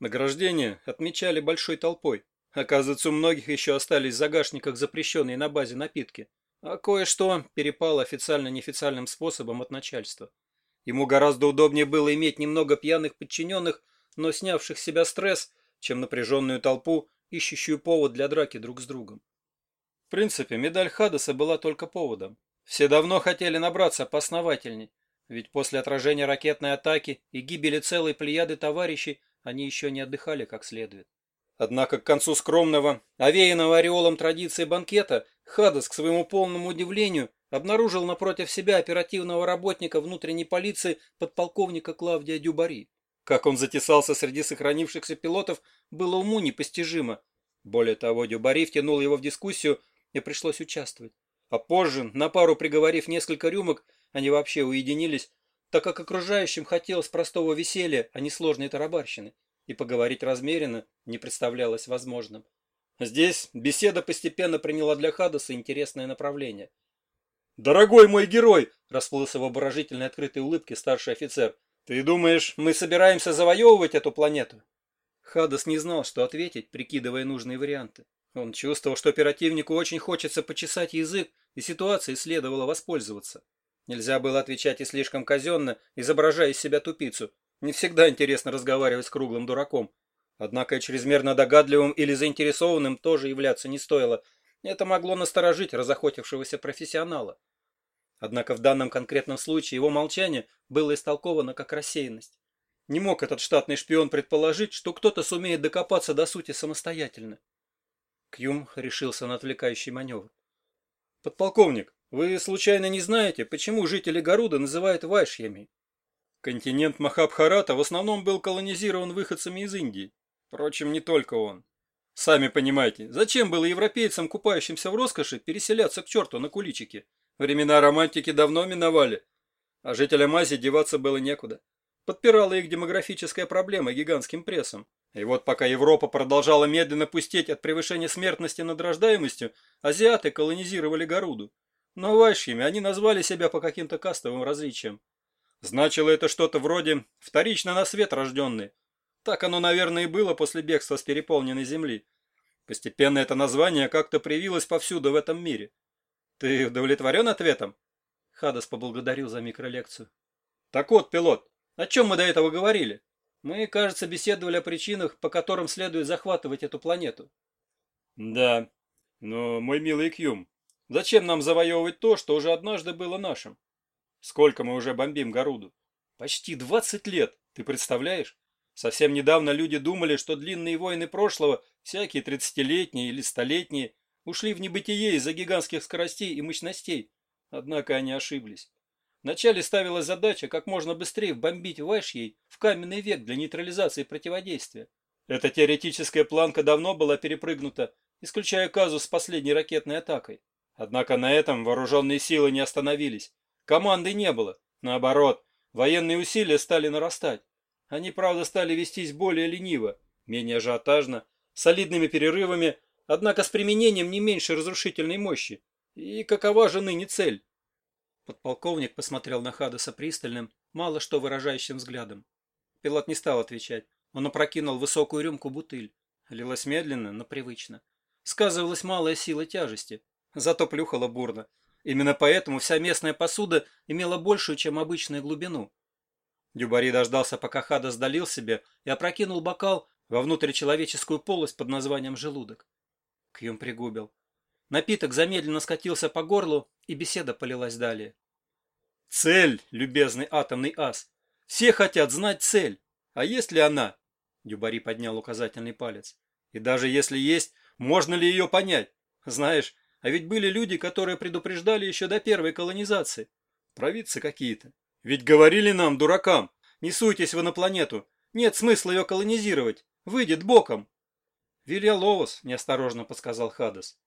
Награждение отмечали большой толпой. Оказывается, у многих еще остались в загашниках запрещенные на базе напитки. А кое-что перепало официально-неофициальным способом от начальства. Ему гораздо удобнее было иметь немного пьяных подчиненных, но снявших с себя стресс, чем напряженную толпу, ищущую повод для драки друг с другом. В принципе, медаль Хадаса была только поводом. Все давно хотели набраться поосновательней, ведь после отражения ракетной атаки и гибели целой плеяды товарищей они еще не отдыхали как следует. Однако к концу скромного, овеянного ореолом традиции банкета, Хадас, к своему полному удивлению, обнаружил напротив себя оперативного работника внутренней полиции подполковника Клавдия Дюбари. Как он затесался среди сохранившихся пилотов, было уму непостижимо. Более того, Дюбари втянул его в дискуссию, и пришлось участвовать. А позже, на пару приговорив несколько рюмок, они вообще уединились, так как окружающим хотелось простого веселья, а не сложной тарабарщины, и поговорить размеренно не представлялось возможным. Здесь беседа постепенно приняла для Хадаса интересное направление. «Дорогой мой герой!» – расплылся в обворожительной открытой улыбке старший офицер. «Ты думаешь, мы собираемся завоевывать эту планету?» Хадас не знал, что ответить, прикидывая нужные варианты. Он чувствовал, что оперативнику очень хочется почесать язык, и ситуацией следовало воспользоваться. Нельзя было отвечать и слишком казенно, изображая из себя тупицу. Не всегда интересно разговаривать с круглым дураком. Однако и чрезмерно догадливым или заинтересованным тоже являться не стоило. Это могло насторожить разохотившегося профессионала. Однако в данном конкретном случае его молчание было истолковано как рассеянность. Не мог этот штатный шпион предположить, что кто-то сумеет докопаться до сути самостоятельно. Кьюм решился на отвлекающий маневр. «Подполковник, вы случайно не знаете, почему жители Гаруда называют вайшьями? Континент Махабхарата в основном был колонизирован выходцами из Индии. Впрочем, не только он. Сами понимаете, зачем было европейцам, купающимся в роскоши, переселяться к черту на куличики? Времена романтики давно миновали, а жителям Азии деваться было некуда. Подпирала их демографическая проблема гигантским прессом. И вот пока Европа продолжала медленно пустеть от превышения смертности над рождаемостью, азиаты колонизировали Горуду. Но вайшьями они назвали себя по каким-то кастовым различиям. Значило это что-то вроде «вторично на свет рожденный». Так оно, наверное, и было после бегства с переполненной земли. Постепенно это название как-то привилось повсюду в этом мире. Ты удовлетворен ответом? Хадас поблагодарил за микролекцию. Так вот, пилот, о чем мы до этого говорили? Мы, кажется, беседовали о причинах, по которым следует захватывать эту планету. Да, но, мой милый Кьюм, зачем нам завоевывать то, что уже однажды было нашим? Сколько мы уже бомбим Горуду? Почти 20 лет, ты представляешь? Совсем недавно люди думали, что длинные войны прошлого, всякие тридцатилетние или столетние, ушли в небытие из-за гигантских скоростей и мощностей. Однако они ошиблись. Вначале ставилась задача как можно быстрее бомбить Вайшьей в каменный век для нейтрализации противодействия. Эта теоретическая планка давно была перепрыгнута, исключая казус с последней ракетной атакой. Однако на этом вооруженные силы не остановились. Команды не было. Наоборот, военные усилия стали нарастать. Они, правда, стали вестись более лениво, менее ажиотажно, солидными перерывами, однако с применением не меньше разрушительной мощи. И какова же ныне цель? Подполковник посмотрел на Хадаса пристальным, мало что выражающим взглядом. Пилот не стал отвечать. Он опрокинул высокую рюмку бутыль. Лилась медленно, но привычно. Сказывалась малая сила тяжести. Зато плюхала бурно. Именно поэтому вся местная посуда имела большую, чем обычную глубину. Дюбари дождался, пока Хадас долил себе и опрокинул бокал во внутричеловеческую полость под названием желудок. Кьюм пригубил. Напиток замедленно скатился по горлу, и беседа полилась далее. Цель, любезный атомный ас. Все хотят знать цель. А есть ли она? Дюбари поднял указательный палец. И даже если есть, можно ли ее понять? Знаешь, а ведь были люди, которые предупреждали еще до первой колонизации. Провидцы какие-то. Ведь говорили нам, дуракам, не суйтесь вы на планету. Нет смысла ее колонизировать. Выйдет боком. Вильяловос, неосторожно подсказал Хадас.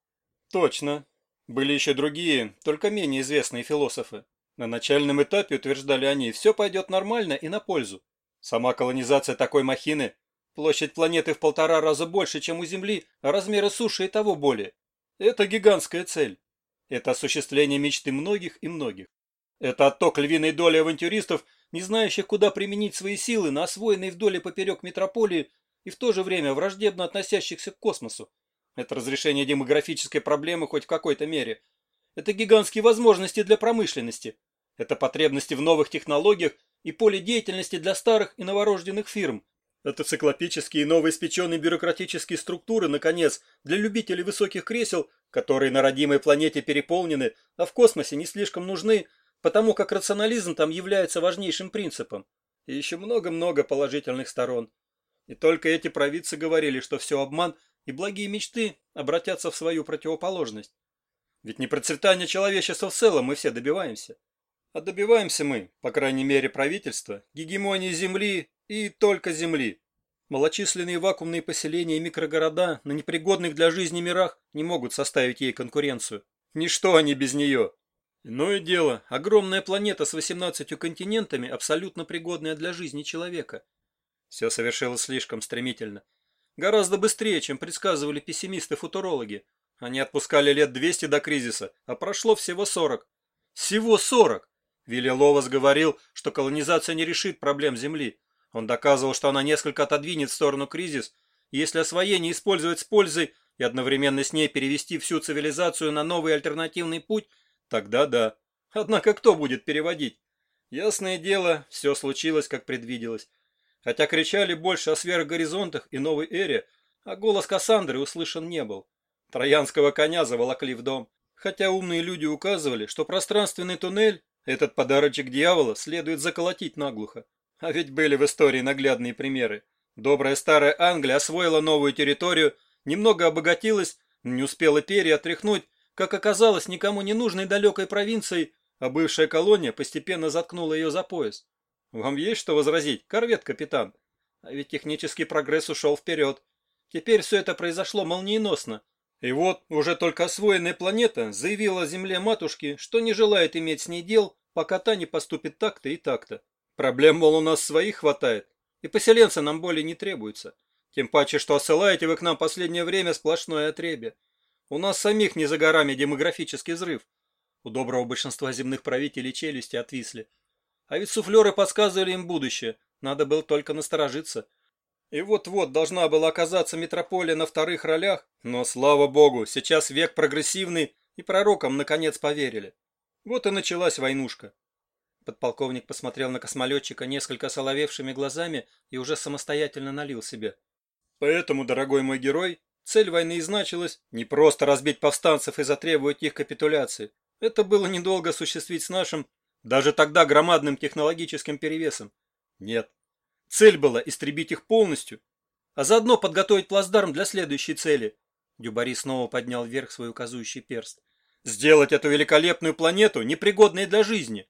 Точно. Были еще другие, только менее известные философы. На начальном этапе, утверждали они, все пойдет нормально и на пользу. Сама колонизация такой махины, площадь планеты в полтора раза больше, чем у Земли, а размеры суши и того более. Это гигантская цель. Это осуществление мечты многих и многих. Это отток львиной доли авантюристов, не знающих, куда применить свои силы на освоенной вдоль и поперек метрополии, и в то же время враждебно относящихся к космосу. Это разрешение демографической проблемы хоть в какой-то мере. Это гигантские возможности для промышленности. Это потребности в новых технологиях и поле деятельности для старых и новорожденных фирм. Это циклопические новоиспеченные бюрократические структуры, наконец, для любителей высоких кресел, которые на родимой планете переполнены, а в космосе не слишком нужны, потому как рационализм там является важнейшим принципом. И еще много-много положительных сторон. И только эти провидцы говорили, что все обман, и благие мечты обратятся в свою противоположность. Ведь не процветание человечества в целом мы все добиваемся. А добиваемся мы, по крайней мере правительства, гегемонии Земли и только Земли. Малочисленные вакуумные поселения и микрогорода на непригодных для жизни мирах не могут составить ей конкуренцию. Ничто они без нее. Иное дело, огромная планета с 18 континентами, абсолютно пригодная для жизни человека. Все совершилось слишком стремительно. Гораздо быстрее, чем предсказывали пессимисты-футурологи. Они отпускали лет 200 до кризиса, а прошло всего 40. Всего 40! Виллиловас говорил, что колонизация не решит проблем Земли. Он доказывал, что она несколько отодвинет в сторону кризис, если освоение использовать с пользой и одновременно с ней перевести всю цивилизацию на новый альтернативный путь, тогда да. Однако кто будет переводить? Ясное дело, все случилось, как предвиделось. Хотя кричали больше о сверхгоризонтах и новой эре, а голос Кассандры услышан не был. Троянского коня заволокли в дом. Хотя умные люди указывали, что пространственный туннель, этот подарочек дьявола, следует заколотить наглухо. А ведь были в истории наглядные примеры. Добрая старая Англия освоила новую территорию, немного обогатилась, не успела перья отряхнуть, как оказалось, никому не нужной далекой провинцией, а бывшая колония постепенно заткнула ее за пояс. Вам есть что возразить, корвет, капитан? А ведь технический прогресс ушел вперед. Теперь все это произошло молниеносно. И вот уже только освоенная планета заявила Земле-матушке, что не желает иметь с ней дел, пока та не поступит так-то и так-то. Проблем, мол, у нас своих хватает, и поселенцы нам более не требуются. Тем паче, что осылаете вы к нам последнее время сплошное отребье. У нас самих не за горами демографический взрыв. У доброго большинства земных правителей челюсти отвисли. А ведь суфлеры подсказывали им будущее, надо было только насторожиться. И вот-вот должна была оказаться метрополия на вторых ролях, но, слава богу, сейчас век прогрессивный, и пророкам наконец поверили. Вот и началась войнушка. Подполковник посмотрел на космолетчика несколько соловевшими глазами и уже самостоятельно налил себе. Поэтому, дорогой мой герой, цель войны и значилась не просто разбить повстанцев и затребовать их капитуляции. Это было недолго осуществить с нашим даже тогда громадным технологическим перевесом. Нет. Цель была истребить их полностью, а заодно подготовить плацдарм для следующей цели. Дюбари снова поднял вверх свой указующий перст. Сделать эту великолепную планету непригодной для жизни.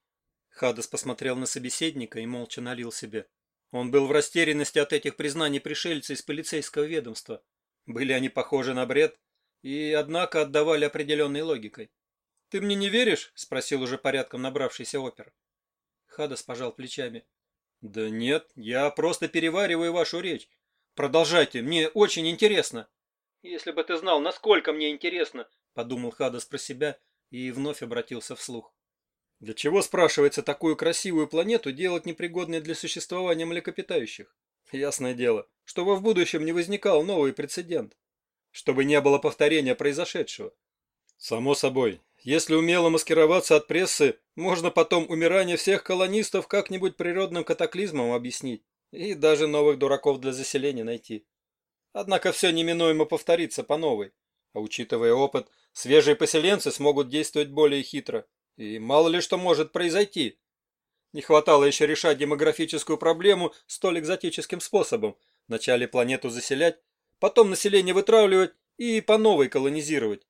Хадас посмотрел на собеседника и молча налил себе. Он был в растерянности от этих признаний пришельца из полицейского ведомства. Были они похожи на бред и, однако, отдавали определенной логикой. «Ты мне не веришь?» – спросил уже порядком набравшийся опер. Хадас пожал плечами. «Да нет, я просто перевариваю вашу речь. Продолжайте, мне очень интересно». «Если бы ты знал, насколько мне интересно», – подумал Хадас про себя и вновь обратился вслух. «Для чего, спрашивается, такую красивую планету делать непригодной для существования млекопитающих? Ясное дело, чтобы в будущем не возникал новый прецедент. Чтобы не было повторения произошедшего. Само собой, если умело маскироваться от прессы, можно потом умирание всех колонистов как-нибудь природным катаклизмом объяснить и даже новых дураков для заселения найти. Однако все неминуемо повторится по новой. А учитывая опыт, свежие поселенцы смогут действовать более хитро. И мало ли что может произойти. Не хватало еще решать демографическую проблему столь экзотическим способом. Вначале планету заселять, потом население вытравливать и по новой колонизировать.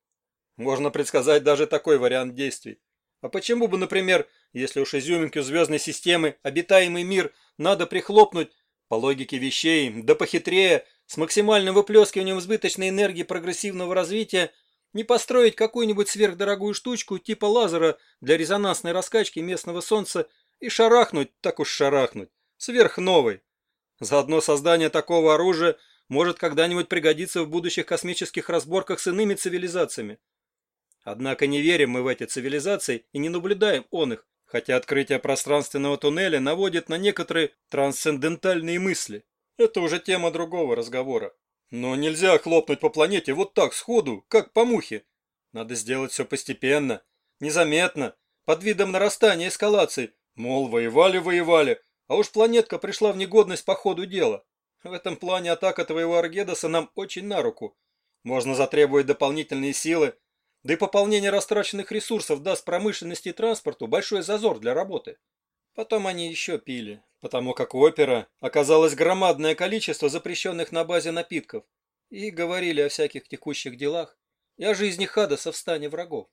Можно предсказать даже такой вариант действий. А почему бы, например, если уж изюминки звездной системы, обитаемый мир, надо прихлопнуть, по логике вещей, да похитрее, с максимальным выплескиванием избыточной энергии прогрессивного развития, не построить какую-нибудь сверхдорогую штучку типа лазера для резонансной раскачки местного солнца и шарахнуть, так уж шарахнуть, сверхновой. Заодно создание такого оружия может когда-нибудь пригодиться в будущих космических разборках с иными цивилизациями. Однако не верим мы в эти цивилизации и не наблюдаем он их, хотя открытие пространственного туннеля наводит на некоторые трансцендентальные мысли. Это уже тема другого разговора. Но нельзя хлопнуть по планете вот так, сходу, как по мухе. Надо сделать все постепенно, незаметно, под видом нарастания эскалации. Мол, воевали-воевали, а уж планетка пришла в негодность по ходу дела. В этом плане атака твоего Аргедоса нам очень на руку. Можно затребовать дополнительные силы, да и пополнение растраченных ресурсов даст промышленности и транспорту большой зазор для работы. Потом они еще пили, потому как у опера оказалось громадное количество запрещенных на базе напитков, и говорили о всяких текущих делах и о жизни Хадаса в стане врагов.